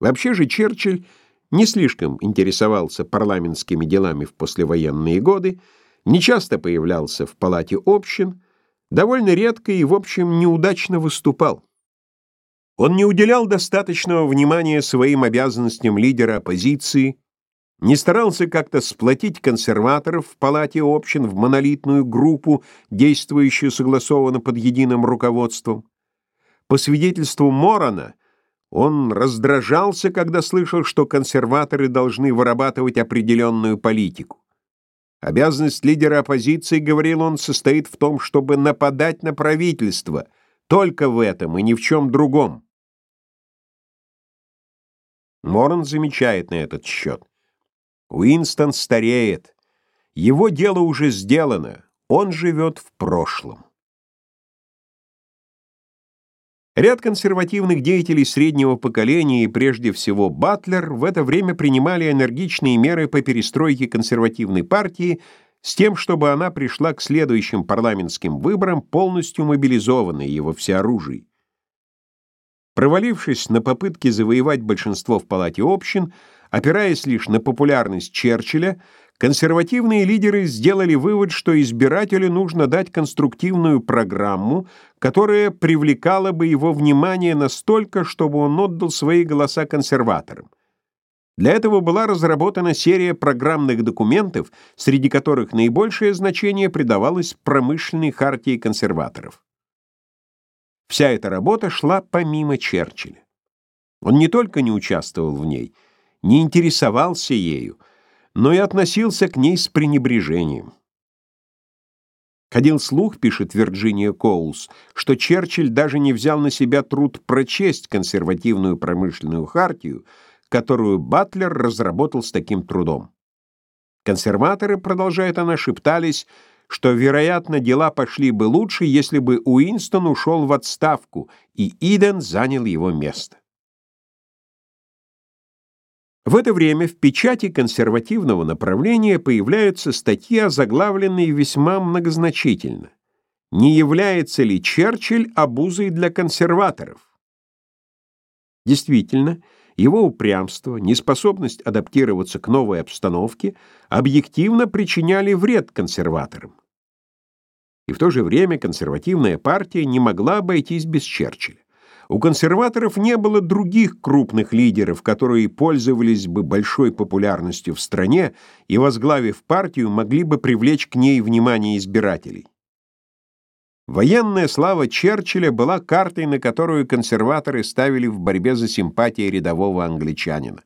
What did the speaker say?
Вообще же Черчилль не слишком интересовался парламентскими делами в послевоенные годы, нечасто появлялся в палате общин, довольно редко и, в общем, неудачно выступал. Он не уделял достаточного внимания своим обязанностям лидера оппозиции, не старался как-то сплотить консерваторов в палате общин в монолитную группу, действующую согласованно под единым руководством. По свидетельству Морона, он раздражался, когда слышал, что консерваторы должны вырабатывать определенную политику. Обязанность лидера оппозиции, говорил он, состоит в том, чтобы нападать на правительство, только в этом и ни в чем другом. Моран замечает на этот счет. Уинстон стареет. Его дело уже сделано. Он живет в прошлом. Ряд консервативных деятелей среднего поколения и прежде всего Батлер в это время принимали энергичные меры по перестройке консервативной партии с тем, чтобы она пришла к следующим парламентским выборам полностью мобилизованной его всеоружием. Провалившись на попытке завоевать большинство в Палате общин, опираясь лишь на популярность Черчилля, консервативные лидеры сделали вывод, что избирателю нужно дать конструктивную программу, которая привлекала бы его внимание настолько, чтобы он отдал свои голоса консерваторам. Для этого была разработана серия программных документов, среди которых наибольшее значение придавалось промышленной хартии консерваторов. Вся эта работа шла помимо Черчилля. Он не только не участвовал в ней, не интересовался ею, но и относился к ней с пренебрежением. Ходил слух, пишет Вирджиния Коулс, что Черчилль даже не взял на себя труд прочесть консервативную промышленную хартию, которую Батлер разработал с таким трудом. Консерваторы, продолжает она, шептались, что, вероятно, дела пошли бы лучше, если бы Уинстон ушел в отставку, и Иден занял его место. В это время в печати консервативного направления появляются статьи, озаглавленные весьма многозначительно. Не является ли Черчилль обузой для консерваторов? Действительно, его упрямство, неспособность адаптироваться к новой обстановке объективно причиняли вред консерваторам. И в то же время консервативная партия не могла обойтись без Черчилля. У консерваторов не было других крупных лидеров, которые пользовались бы большой популярностью в стране и, возглавив партию, могли бы привлечь к ней внимание избирателей. Военная слава Черчилля была картой, на которую консерваторы ставили в борьбе за симпатии рядового англичанина.